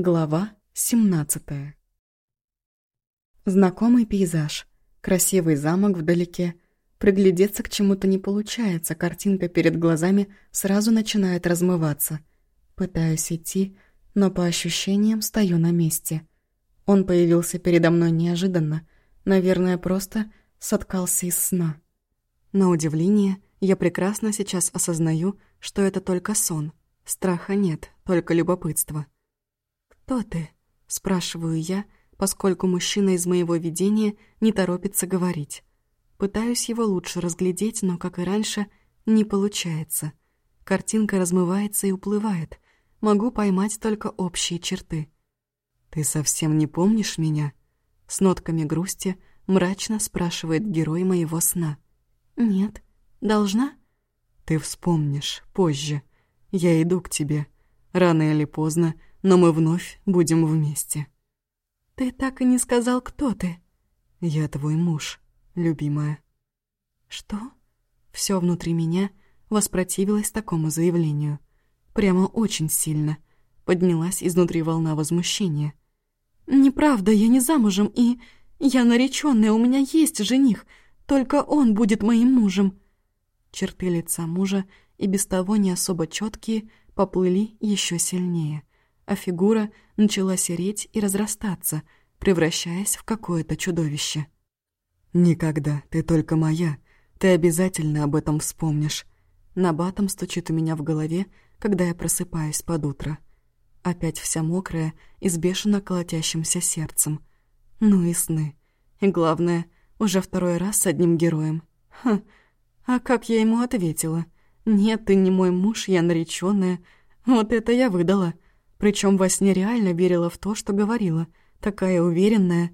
Глава 17 Знакомый пейзаж. Красивый замок вдалеке. Приглядеться к чему-то не получается, картинка перед глазами сразу начинает размываться. Пытаюсь идти, но по ощущениям стою на месте. Он появился передо мной неожиданно. Наверное, просто соткался из сна. На удивление, я прекрасно сейчас осознаю, что это только сон. Страха нет, только любопытство. «Кто ты?» — спрашиваю я, поскольку мужчина из моего видения не торопится говорить. Пытаюсь его лучше разглядеть, но, как и раньше, не получается. Картинка размывается и уплывает. Могу поймать только общие черты. «Ты совсем не помнишь меня?» С нотками грусти мрачно спрашивает герой моего сна. «Нет. Должна?» «Ты вспомнишь позже. Я иду к тебе. Рано или поздно но мы вновь будем вместе. Ты так и не сказал, кто ты. Я твой муж, любимая. Что? Все внутри меня воспротивилось такому заявлению. Прямо очень сильно. Поднялась изнутри волна возмущения. «Неправда, я не замужем, и... Я наречённая, у меня есть жених, только он будет моим мужем». Черты лица мужа, и без того не особо четкие, поплыли еще сильнее а фигура начала сереть и разрастаться, превращаясь в какое-то чудовище. «Никогда, ты только моя. Ты обязательно об этом вспомнишь». Набатом стучит у меня в голове, когда я просыпаюсь под утро. Опять вся мокрая и с бешено колотящимся сердцем. Ну и сны. И главное, уже второй раз с одним героем. Ха, а как я ему ответила? «Нет, ты не мой муж, я наречённая». Вот это я выдала. Причем во сне реально верила в то, что говорила. Такая уверенная.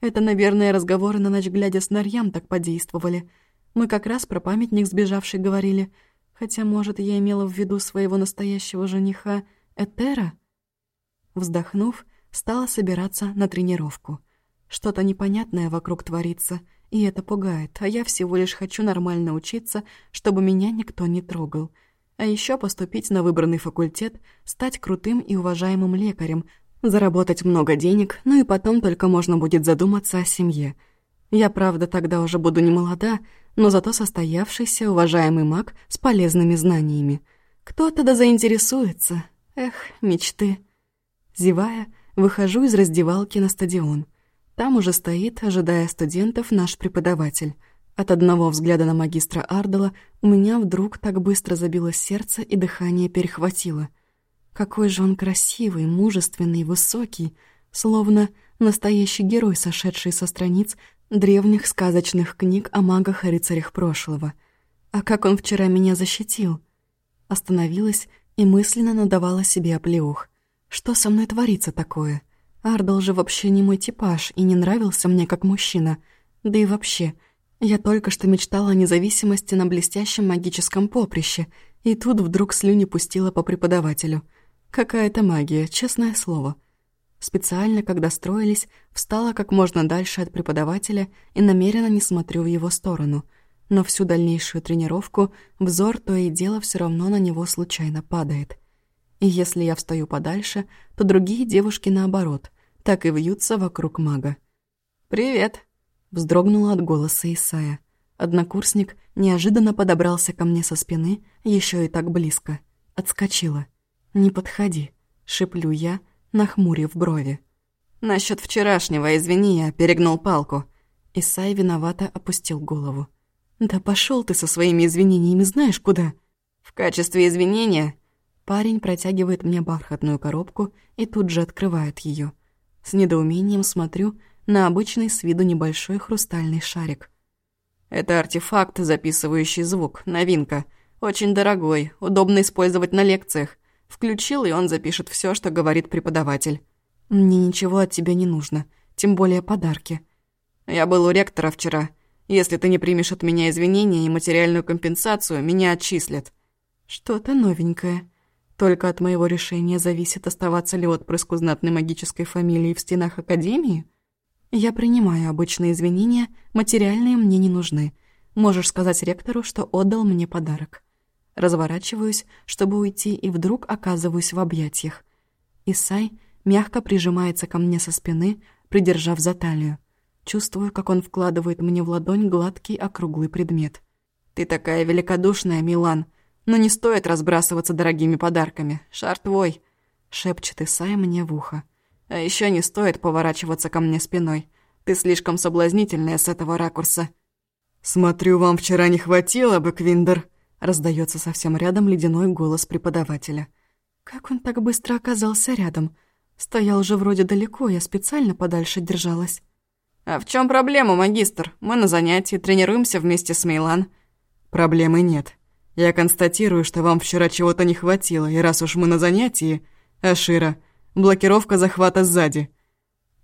Это, наверное, разговоры на ночь глядя с Нарьям так подействовали. Мы как раз про памятник сбежавший говорили. Хотя, может, я имела в виду своего настоящего жениха Этера? Вздохнув, стала собираться на тренировку. Что-то непонятное вокруг творится, и это пугает, а я всего лишь хочу нормально учиться, чтобы меня никто не трогал — а еще поступить на выбранный факультет, стать крутым и уважаемым лекарем, заработать много денег, ну и потом только можно будет задуматься о семье. Я, правда, тогда уже буду не молода, но зато состоявшийся уважаемый маг с полезными знаниями. Кто-то да заинтересуется. Эх, мечты. Зевая, выхожу из раздевалки на стадион. Там уже стоит, ожидая студентов, наш преподаватель — от одного взгляда на магистра Ардала у меня вдруг так быстро забилось сердце и дыхание перехватило. Какой же он красивый, мужественный, высокий, словно настоящий герой, сошедший со страниц древних сказочных книг о магах и рыцарях прошлого. А как он вчера меня защитил? Остановилась и мысленно надавала себе оплеух. Что со мной творится такое? Ардал же вообще не мой типаж и не нравился мне как мужчина. Да и вообще — я только что мечтала о независимости на блестящем магическом поприще, и тут вдруг слюни пустила по преподавателю. Какая-то магия, честное слово. Специально, когда строились, встала как можно дальше от преподавателя и намеренно не смотрю в его сторону. Но всю дальнейшую тренировку взор то и дело все равно на него случайно падает. И если я встаю подальше, то другие девушки наоборот, так и вьются вокруг мага. «Привет!» Вздрогнула от голоса Исая. Однокурсник неожиданно подобрался ко мне со спины, еще и так близко. Отскочила. «Не подходи», — шеплю я, нахмурив брови. «Насчёт вчерашнего, извини, я перегнул палку». Исай виновато опустил голову. «Да пошёл ты со своими извинениями знаешь куда?» «В качестве извинения...» Парень протягивает мне бархатную коробку и тут же открывает её. С недоумением смотрю на обычный с виду небольшой хрустальный шарик. Это артефакт, записывающий звук, новинка. Очень дорогой, удобно использовать на лекциях. Включил, и он запишет все, что говорит преподаватель. Мне ничего от тебя не нужно, тем более подарки. Я был у ректора вчера. Если ты не примешь от меня извинения и материальную компенсацию, меня отчислят. Что-то новенькое. Только от моего решения зависит, оставаться ли отпрыску знатной магической фамилии в стенах Академии? «Я принимаю обычные извинения, материальные мне не нужны. Можешь сказать ректору, что отдал мне подарок». Разворачиваюсь, чтобы уйти, и вдруг оказываюсь в объятиях. Исай мягко прижимается ко мне со спины, придержав за талию. Чувствую, как он вкладывает мне в ладонь гладкий округлый предмет. «Ты такая великодушная, Милан, но не стоит разбрасываться дорогими подарками. Шар твой», — шепчет Исай мне в ухо. «А еще не стоит поворачиваться ко мне спиной. Ты слишком соблазнительная с этого ракурса». «Смотрю, вам вчера не хватило бы, Квиндер», — раздается совсем рядом ледяной голос преподавателя. «Как он так быстро оказался рядом? Стоял же вроде далеко, я специально подальше держалась». «А в чем проблема, магистр? Мы на занятии, тренируемся вместе с Мейлан». «Проблемы нет. Я констатирую, что вам вчера чего-то не хватило, и раз уж мы на занятии... Ашира, блокировка захвата сзади».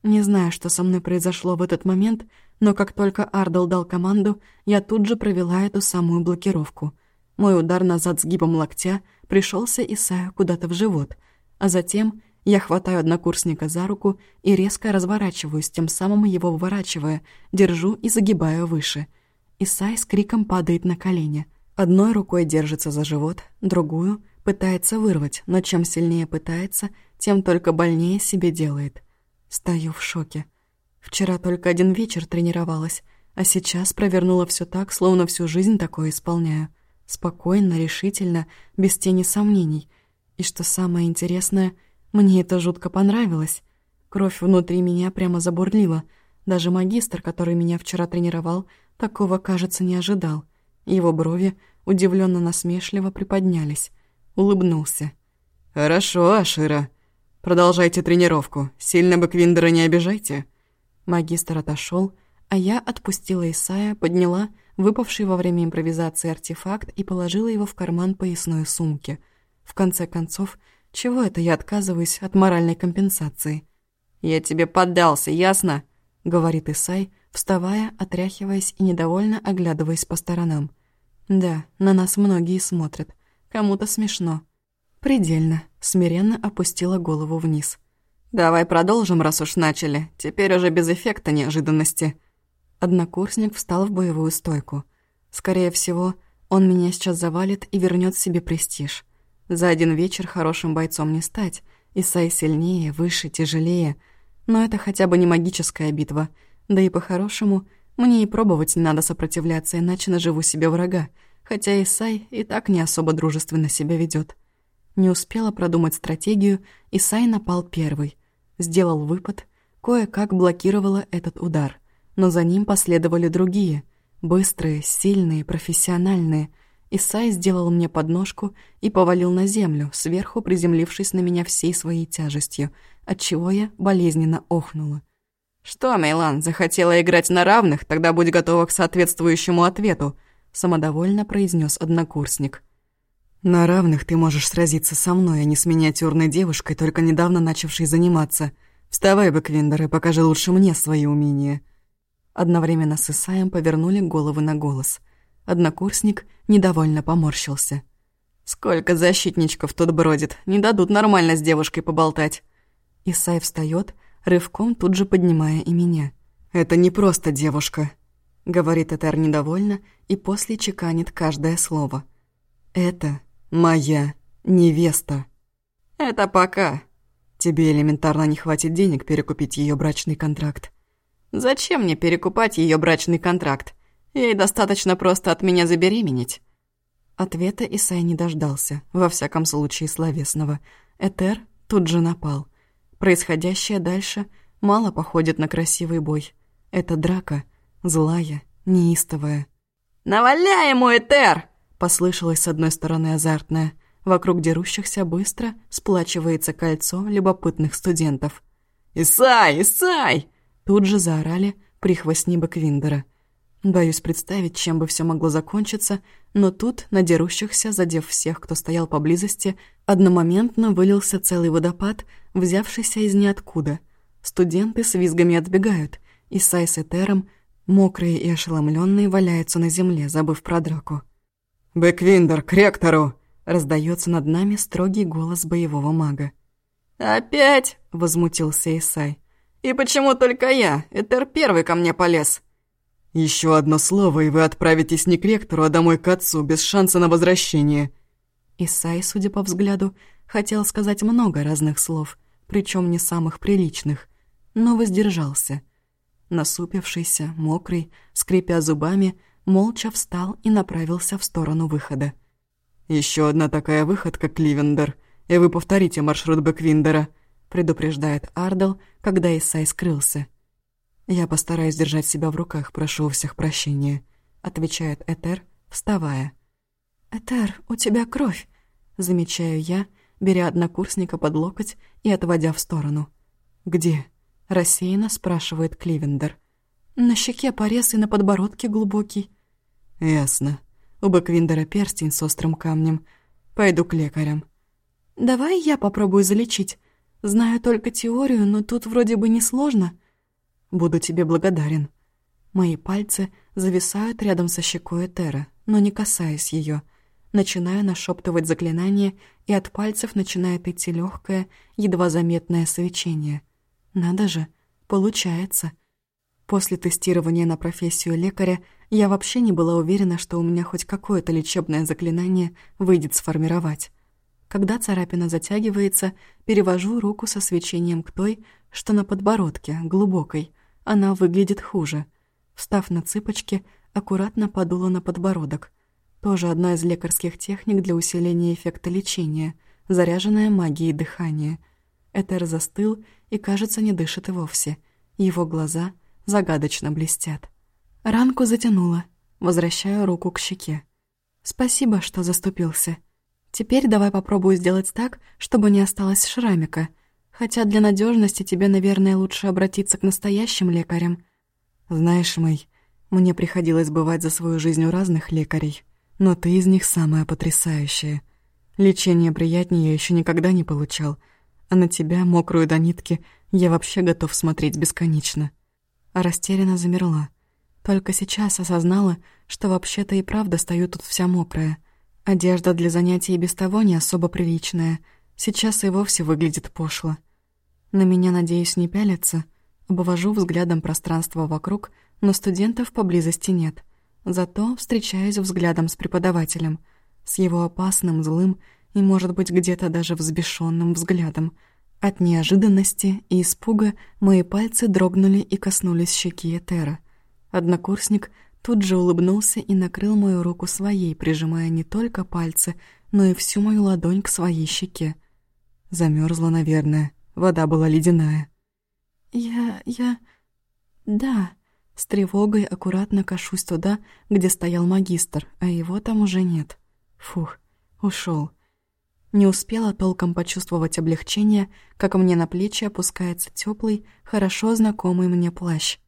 Не знаю, что со мной произошло в этот момент, но как только Ардал дал команду, я тут же провела эту самую блокировку. Мой удар назад сгибом локтя пришелся Исаю куда-то в живот, а затем я хватаю однокурсника за руку и резко разворачиваюсь, тем самым его выворачивая, держу и загибаю выше. Исай с криком падает на колени. Одной рукой держится за живот, другую пытается вырвать, но чем сильнее пытается, тем только больнее себе делает. Стою в шоке. Вчера только один вечер тренировалась, а сейчас провернула все так, словно всю жизнь такое исполняю. Спокойно, решительно, без тени сомнений. И что самое интересное — мне это жутко понравилось. Кровь внутри меня прямо забурлила. Даже магистр, который меня вчера тренировал, такого, кажется, не ожидал. Его брови удивленно насмешливо приподнялись. Улыбнулся. «Хорошо, Ашира. Продолжайте тренировку. Сильно бы Квиндера не обижайте». Магистр отошел, а я отпустила Исая, подняла выпавший во время импровизации артефакт и положила его в карман поясной сумки. В конце концов, чего это я отказываюсь от моральной компенсации? «Я тебе поддался, ясно?» — говорит Исай, вставая, отряхиваясь и недовольно оглядываясь по сторонам. «Да, на нас многие смотрят. Кому-то смешно». «Предельно», — смиренно опустила голову вниз. «Давай продолжим, раз уж начали. Теперь уже без эффекта неожиданности». Однокурсник встал в боевую стойку. Скорее всего, он меня сейчас завалит и вернет себе престиж. За один вечер хорошим бойцом не стать. Исай сильнее, выше, тяжелее. Но это хотя бы не магическая битва. Да и по-хорошему, мне и пробовать не надо сопротивляться, иначе наживу себе врага. Хотя Исай и так не особо дружественно себя ведет. Не успела продумать стратегию, Исай напал первый. Сделал выпад, кое-как блокировала этот удар. Но за ним последовали другие. Быстрые, сильные, профессиональные — Исай сделал мне подножку и повалил на землю, сверху приземлившись на меня всей своей тяжестью, отчего я болезненно охнула. «Что, Мейлан, захотела играть на равных? Тогда будь готова к соответствующему ответу», — самодовольно произнес однокурсник. «На равных ты можешь сразиться со мной, а не с миниатюрной девушкой, только недавно начавшей заниматься. Вставай, Бэквиндер, и покажи лучше мне свои умения». Одновременно с Исаем повернули головы на голос — Однокурсник недовольно поморщился. «Сколько защитничков тут бродит, не дадут нормально с девушкой поболтать». Исай встает, рывком тут же поднимая и меня. «Это не просто девушка», — говорит Этер недовольно и после чеканит каждое слово. «Это моя невеста». «Это пока». «Тебе элементарно не хватит денег перекупить ее брачный контракт». «Зачем мне перекупать ее брачный контракт? Ей достаточно просто от меня забеременеть». Ответа Исай не дождался, во всяком случае словесного. Этер тут же напал. Происходящее дальше мало походит на красивый бой. Это драка, злая, неистовая. «Наваляй ему, Этер!» — послышалось с одной стороны азартное. Вокруг дерущихся быстро сплачивается кольцо любопытных студентов. «Исай! Исай!» Тут же заорали прихвостни Бэквиндера — Боюсь представить, чем бы все могло закончиться, но тут, на дерущихся, задев всех, кто стоял поблизости, одномоментно вылился целый водопад, взявшийся из ниоткуда. Студенты с визгами отбегают, Исай с Этером, мокрые и ошеломленные, валяются на земле, забыв про драку. «Бэквиндер, к ректору!» — раздается над нами строгий голос боевого мага. «Опять?» — возмутился Исай. «И почему только я? Этер первый ко мне полез!» Еще одно слово, и вы отправитесь не к ректору, а домой к отцу, без шанса на возвращение». Исай, судя по взгляду, хотел сказать много разных слов, причем не самых приличных, но воздержался. Насупившийся, мокрый, скрипя зубами, молча встал и направился в сторону выхода. Еще одна такая выходка, Кливендер, и вы повторите маршрут Бэквиндера», предупреждает Ардел, когда Исай скрылся. «Я постараюсь держать себя в руках, прошу у всех прощения», отвечает Этер, вставая. «Этер, у тебя кровь», замечаю я, беря однокурсника под локоть и отводя в сторону. «Где?» — рассеянно спрашивает Кливендер. «На щеке порез и на подбородке глубокий». «Ясно. У Бэквиндера перстень с острым камнем. Пойду к лекарям». «Давай я попробую залечить. Знаю только теорию, но тут вроде бы несложно». «Буду тебе благодарен». Мои пальцы зависают рядом со щекой Этера, но не касаясь ее. Начинаю нашептывать заклинание, и от пальцев начинает идти легкое, едва заметное свечение. Надо же, получается. После тестирования на профессию лекаря я вообще не была уверена, что у меня хоть какое-то лечебное заклинание выйдет сформировать. Когда царапина затягивается, перевожу руку со свечением к той, что на подбородке, глубокой. Она выглядит хуже. Встав на цыпочки, аккуратно подула на подбородок. Тоже одна из лекарских техник для усиления эффекта лечения, заряженная магией дыхания. Этер застыл и, кажется, не дышит и вовсе. Его глаза загадочно блестят. Ранку затянула. Возвращаю руку к щеке. Спасибо, что заступился. Теперь давай попробую сделать так, чтобы не осталось шрамика. Хотя для надежности тебе, наверное, лучше обратиться к настоящим лекарям. Знаешь, Мэй, мне приходилось бывать за свою жизнь у разных лекарей, но ты из них самая потрясающая. Лечение приятнее я еще никогда не получал, а на тебя, мокрую до нитки, я вообще готов смотреть бесконечно. А растерянно замерла. Только сейчас осознала, что вообще-то и правда стою тут вся мокрая. Одежда для занятий без того не особо приличная. Сейчас и вовсе выглядит пошло. На меня, надеюсь, не пялятся. Обвожу взглядом пространство вокруг, но студентов поблизости нет. Зато встречаюсь взглядом с преподавателем. С его опасным, злым и, может быть, где-то даже взбешенным взглядом. От неожиданности и испуга мои пальцы дрогнули и коснулись щеки Этера. Однокурсник тут же улыбнулся и накрыл мою руку своей, прижимая не только пальцы, но и всю мою ладонь к своей щеке. Замерзла, наверное. Вода была ледяная. «Я... я... да...» С тревогой аккуратно кашусь туда, где стоял магистр, а его там уже нет. Фух, ушел. Не успела толком почувствовать облегчение, как мне на плечи опускается теплый, хорошо знакомый мне плащ.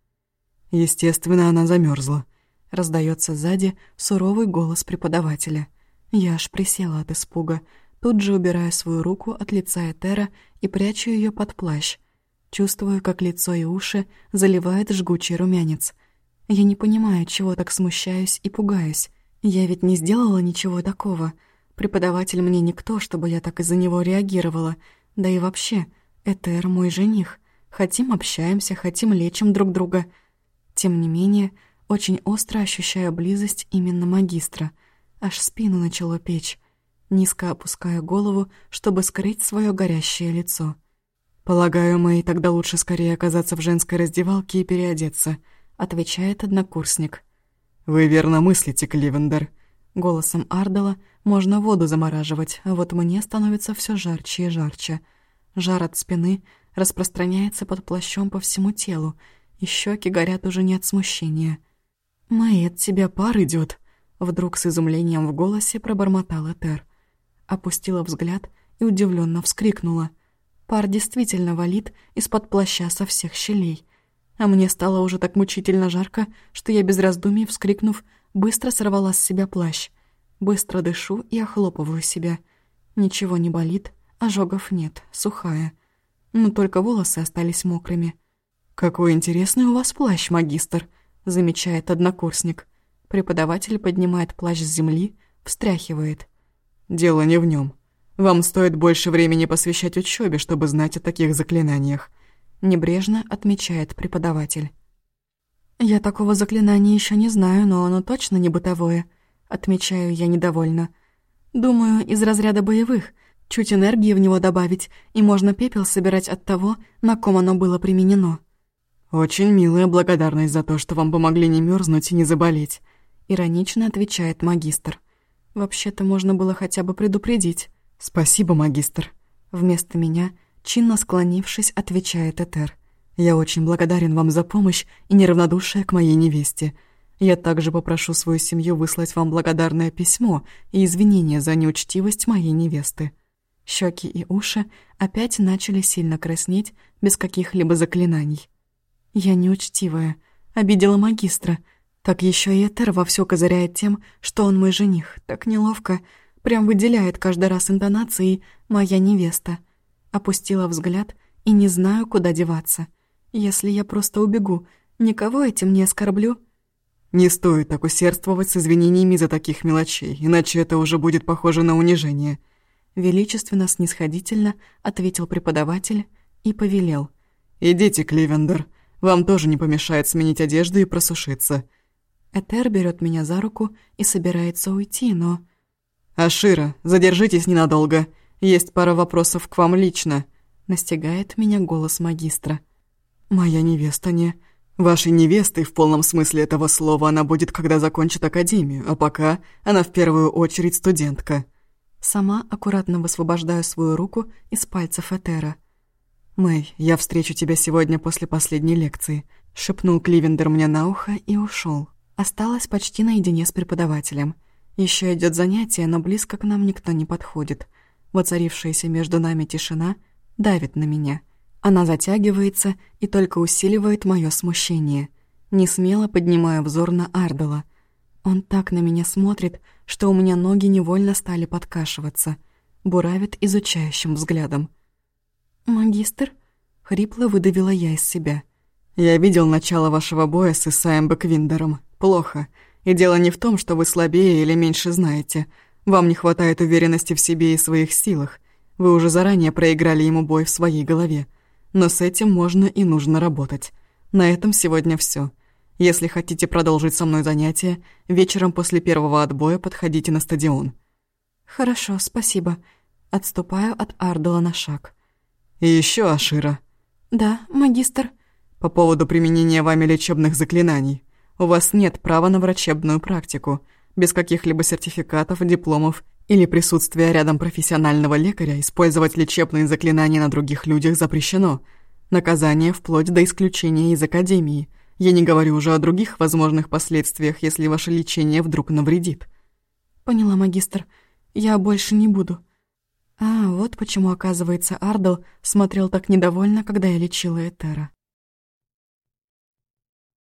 Естественно, она замерзла. Раздается сзади суровый голос преподавателя. Я аж присела от испуга, тут же убираю свою руку от лица Этера и прячу ее под плащ. Чувствую, как лицо и уши заливает жгучий румянец. Я не понимаю, чего так смущаюсь и пугаюсь. Я ведь не сделала ничего такого. Преподаватель мне никто, чтобы я так из-за него реагировала. Да и вообще, Этер мой жених. Хотим общаемся, хотим лечим друг друга — тем не менее, очень остро ощущаю близость именно магистра. Аж спину начало печь. Низко опускаю голову, чтобы скрыть свое горящее лицо. «Полагаю, Мэй, тогда лучше скорее оказаться в женской раздевалке и переодеться», — отвечает однокурсник. «Вы верно мыслите, Кливендер». Голосом Ардала можно воду замораживать, а вот мне становится все жарче и жарче. Жар от спины распространяется под плащом по всему телу, и щеки горят уже не от смущения. «Мэй, от тебя пар идет, вдруг с изумлением в голосе пробормотала Тер. Опустила взгляд и удивленно вскрикнула. Пар действительно валит из-под плаща со всех щелей. А мне стало уже так мучительно жарко, что я без раздумий, вскрикнув, быстро сорвала с себя плащ. Быстро дышу и охлопываю себя. Ничего не болит, ожогов нет, сухая. Но только волосы остались мокрыми. «Какой интересный у вас плащ, магистр», — замечает однокурсник. Преподаватель поднимает плащ с земли, встряхивает. «Дело не в нем. Вам стоит больше времени посвящать учебе, чтобы знать о таких заклинаниях», — небрежно отмечает преподаватель. «Я такого заклинания еще не знаю, но оно точно не бытовое», — отмечаю я недовольно. «Думаю, из разряда боевых, Чуть энергии в него добавить, и можно пепел собирать от того, на ком оно было применено. «Очень милая благодарность за то, что вам помогли не мерзнуть и не заболеть», — иронично отвечает магистр. «Вообще-то можно было хотя бы предупредить». «Спасибо, магистр». Вместо меня, чинно склонившись, отвечает Этер. «Я очень благодарен вам за помощь и неравнодушие к моей невесте. Я также попрошу свою семью выслать вам благодарное письмо и извинения за неучтивость моей невесты». Щеки и уши опять начали сильно краснеть без каких-либо заклинаний. Я неучтивая, обидела магистра. Так еще и Этер вовсю козыряет тем, что он мой жених. Так неловко, прям выделяет каждый раз интонацией «моя невеста». Опустила взгляд и не знаю, куда деваться. Если я просто убегу, никого этим не оскорблю. Не стоит так усердствовать с извинениями за таких мелочей, иначе это уже будет похоже на унижение. Величественно-снисходительно ответил преподаватель и повелел. «Идите, Кливендер, вам тоже не помешает сменить одежду и просушиться». Этер берет меня за руку и собирается уйти, но... «Ашира, задержитесь ненадолго. Есть пара вопросов к вам лично», — настигает меня голос магистра. «Моя невеста не...» «Вашей невестой в полном смысле этого слова она будет, когда закончит академию, а пока она в первую очередь студентка». Сама аккуратно высвобождаю свою руку из пальцев Этера. «Мэй, я встречу тебя сегодня после последней лекции», — шепнул Кливендер мне на ухо и ушел. Осталась почти наедине с преподавателем. Еще идет занятие, но близко к нам никто не подходит. Воцарившаяся между нами тишина давит на меня. Она затягивается и только усиливает мое смущение. Не смело поднимаю взор на Ардела. Он так на меня смотрит, что у меня ноги невольно стали подкашиваться. Буравит изучающим взглядом. «Магистр?» — хрипло выдавила я из себя. «Я видел начало вашего боя с Исаем Бэквиндером. Плохо. И дело не в том, что вы слабее или меньше знаете. Вам не хватает уверенности в себе и своих силах. Вы уже заранее проиграли ему бой в своей голове. Но с этим можно и нужно работать. На этом сегодня все. Если хотите продолжить со мной занятия, вечером после первого отбоя подходите на стадион». «Хорошо, спасибо». Отступаю от Ардела на шаг. И еще Ашира. Да, магистр. По поводу применения вами лечебных заклинаний. У вас нет права на врачебную практику. Без каких-либо сертификатов, дипломов или присутствия рядом профессионального лекаря использовать лечебные заклинания на других людях запрещено. Наказание вплоть до исключения из академии. Я не говорю уже о других возможных последствиях, если ваше лечение вдруг навредит. Поняла, магистр. Я больше не буду. А, вот почему, оказывается, Ардл смотрел так недовольно, когда я лечила Этера.